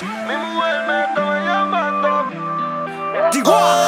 Mi mujer me está llamando. Digo.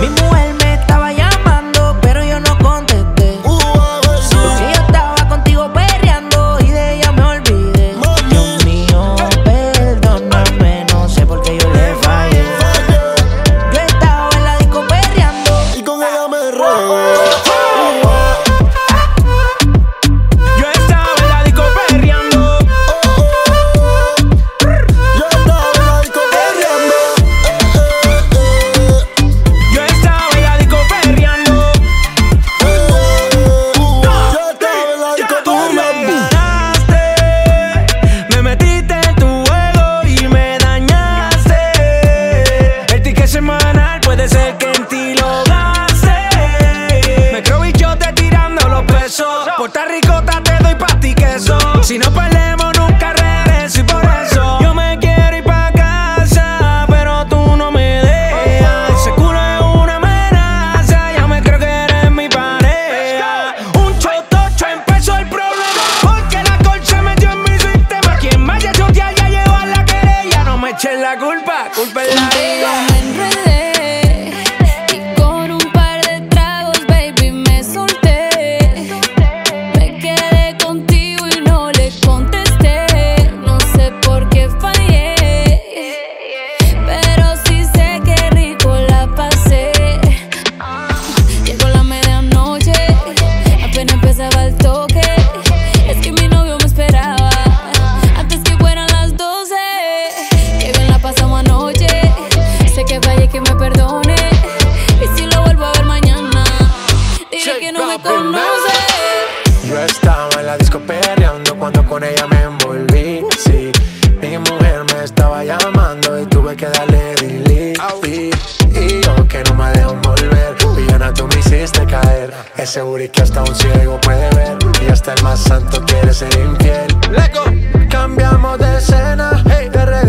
Mi mujer me estaba llamando, pero yo no contesté. Uh, Porque yo estaba contigo perreando y de ella me olvidé. Dios mío, perdóname, no sé por qué yo le fallé. Yo estaba en la disco perreando y con ella me regué. cuando con ella me envolví. Sí, mi mujer me estaba llamando y tuve que darle delete. Y yo que no me dejo volver, villana tú me hiciste caer. Ese booty que hasta un ciego puede ver y hasta el más santo quiere ser infiel. Cambiamos de escena, hey. de